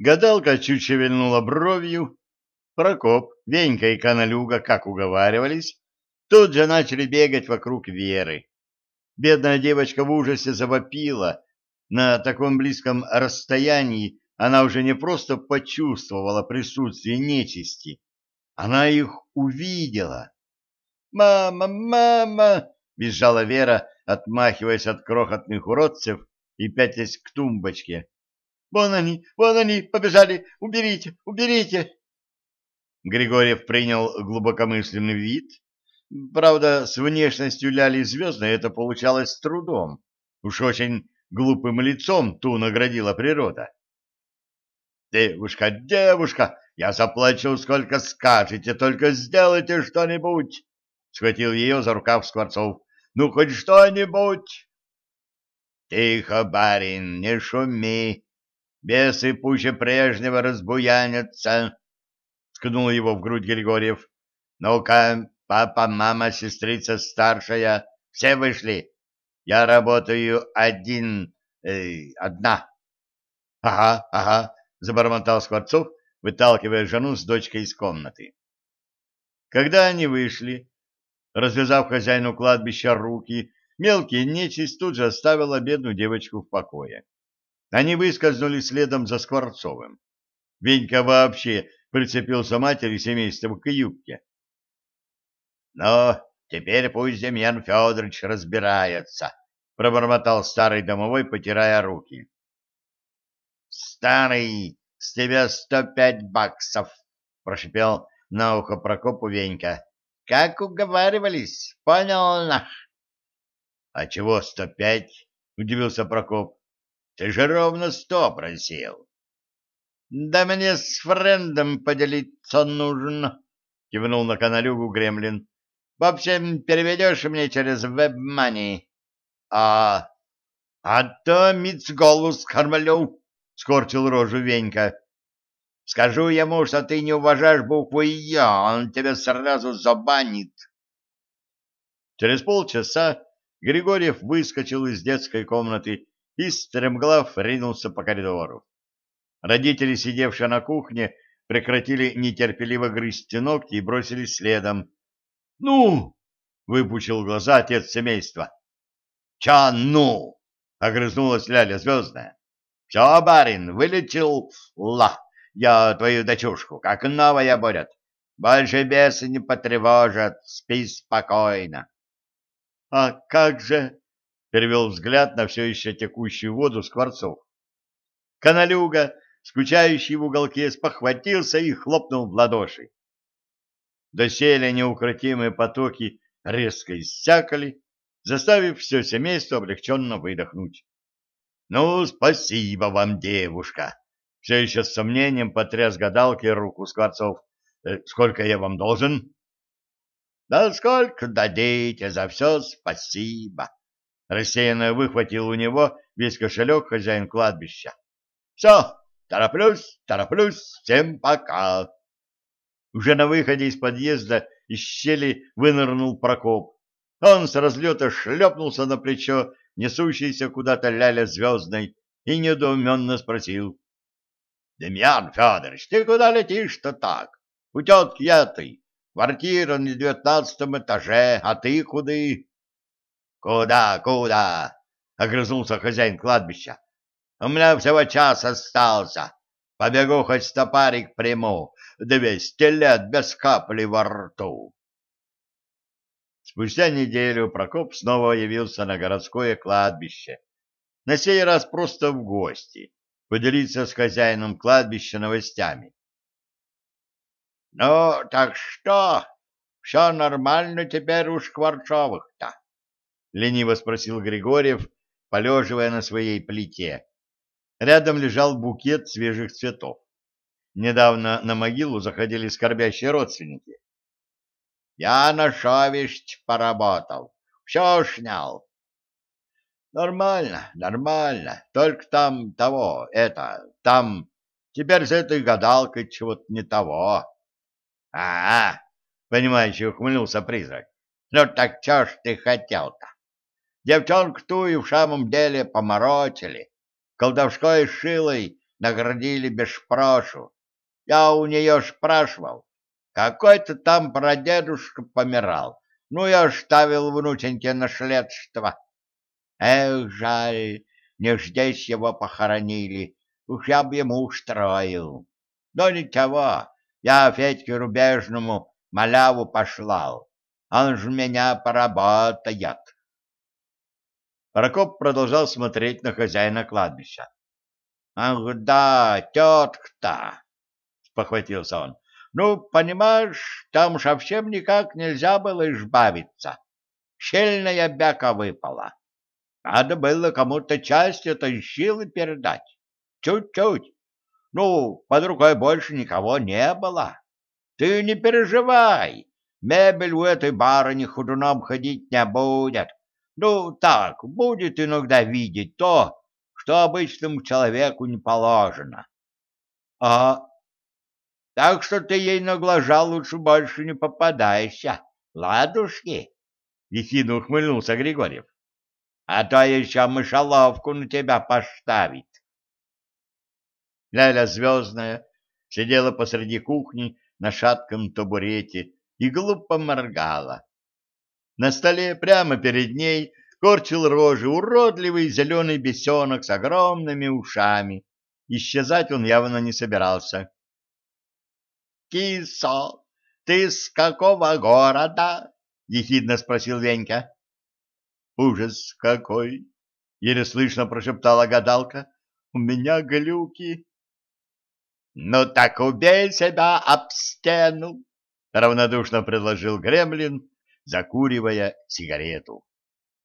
Гадалка чуть шевельнула бровью. Прокоп, Венька и Каналюга, как уговаривались, тут же начали бегать вокруг Веры. Бедная девочка в ужасе завопила. На таком близком расстоянии она уже не просто почувствовала присутствие нечисти, она их увидела. «Мама, мама!» — визжала Вера, отмахиваясь от крохотных уродцев и пятясь к тумбочке. «Вон они, вон они, побежали! Уберите, уберите!» Григорьев принял глубокомысленный вид. Правда, с внешностью Ляли Звездной это получалось с трудом. Уж очень глупым лицом ту наградила природа. «Девушка, девушка, я заплачу, сколько скажете, только сделайте что-нибудь!» Схватил ее за рукав Скворцов. «Ну, хоть что-нибудь!» «Тихо, барин, не шуми! Бесы пуще прежнего разбуянятся!» Ткнул его в грудь Григорьев. «Ну-ка, папа, мама, сестрица старшая, все вышли. Я работаю один, э, одна». «Ага, ага», — забормотал Скворцов, выталкивая жену с дочкой из комнаты. Когда они вышли, развязав хозяину кладбища руки, мелкий нечисть тут же оставила бедную девочку в покое. Они выскользнули следом за Скворцовым. Венька вообще прицепился матери семейства к юбке. — Ну, теперь пусть Демьян Федорович разбирается, — пробормотал старый домовой, потирая руки. — Старый, с тебя сто пять баксов, — прошипел на ухо Прокопу Венька. — Как уговаривались, понял нах? — А чего сто пять? — удивился Прокоп. — Ты же ровно сто просил. — Да мне с френдом поделиться нужно, — кивнул на каналюгу Гремлин. — В общем, переведешь мне через WebMoney. — А... — А то мицголу скормлю, — скорчил рожу Венька. — Скажу ему, что ты не уважаешь букву «Я», он тебя сразу забанит. Через полчаса Григорьев выскочил из детской комнаты и, стремглав, ринулся по коридору. Родители, сидевшие на кухне, прекратили нетерпеливо грызть ногти и бросились следом. «Ну!» — выпучил глаза отец семейства. «Ча ну!» — огрызнулась Ляля Звездная. «Все, барин, вылечил ла, я твою дочушку, как новая будет. Больше бесы не потревожат, спи спокойно». «А как же?» — перевел взгляд на все еще текущую воду Скворцов. Каналюга скучающий в уголке, спохватился и хлопнул в ладоши. Доселе неукротимые потоки резко иссякали, заставив все семейство облегченно выдохнуть. — Ну, спасибо вам, девушка! — все еще с сомнением потряс гадалки руку Скворцов. «Э, — Сколько я вам должен? — Да сколько дадите, за все спасибо! — рассеянно выхватил у него весь кошелек хозяин кладбища. — Все, Тороплюсь, тороплюсь, всем пока. Уже на выходе из подъезда из щели вынырнул Прокоп. Он с разлета шлепнулся на плечо, несущийся куда-то ляля звездной, и недоуменно спросил. — Демьян Федорович, ты куда летишь-то так? У тетки этой. Квартира на девятнадцатом этаже, а ты куды? — Куда, куда? — огрызнулся хозяин кладбища. У меня всего час остался. Побегу хоть стопарик приму. Двести лет без капли во рту. Спустя неделю Прокоп снова явился на городское кладбище. На сей раз просто в гости, поделиться с хозяином кладбища новостями. — Ну, так что? Все нормально теперь у Шкварчовых-то? — лениво спросил Григорьев, полеживая на своей плите. Рядом лежал букет свежих цветов. Недавно на могилу заходили скорбящие родственники. «Я на шовищ поработал, все снял». «Нормально, нормально, только там того, это, там, теперь с этой гадалкой чего-то не того». «А-а!» — понимающий ухмыльнулся призрак. «Ну так чё ж ты хотел-то? Девчонку ту и в самом деле поморочили колдовской шилой наградили без шпрошу. Я у нее спрашивал, какой-то там прадедушка помирал, ну я оставил внученьке наследство. Эх, жаль, не здесь его похоронили, уж я бы ему устроил. Но ничего, я Федьке Рубежному маляву пошлал, он же меня поработает. Прокоп продолжал смотреть на хозяина кладбища. — Ах да, тетка-то! — спохватился он. — Ну, понимаешь, там совсем никак нельзя было избавиться. Щельная бяка выпала. Надо было кому-то часть этой силы передать. Чуть-чуть. Ну, под рукой больше никого не было. Ты не переживай, мебель у этой барыни худуном ходить не будет. Ну, так, будет иногда видеть то, что обычному человеку не положено. А так что ты ей на глаза лучше больше не попадайся, ладушки? Ехидно ухмыльнулся Григорьев. А то еще мышеловку на тебя поставит. Ляля Звездная сидела посреди кухни на шатком табурете и глупо моргала. На столе прямо перед ней корчил рожи уродливый зеленый бесенок с огромными ушами. Исчезать он явно не собирался. — Кисо, ты с какого города? — ехидно спросил Венька. — Ужас какой! — еле слышно прошептала гадалка. — У меня глюки. — Ну так убей себя об стену! — равнодушно предложил Гремлин закуривая сигарету.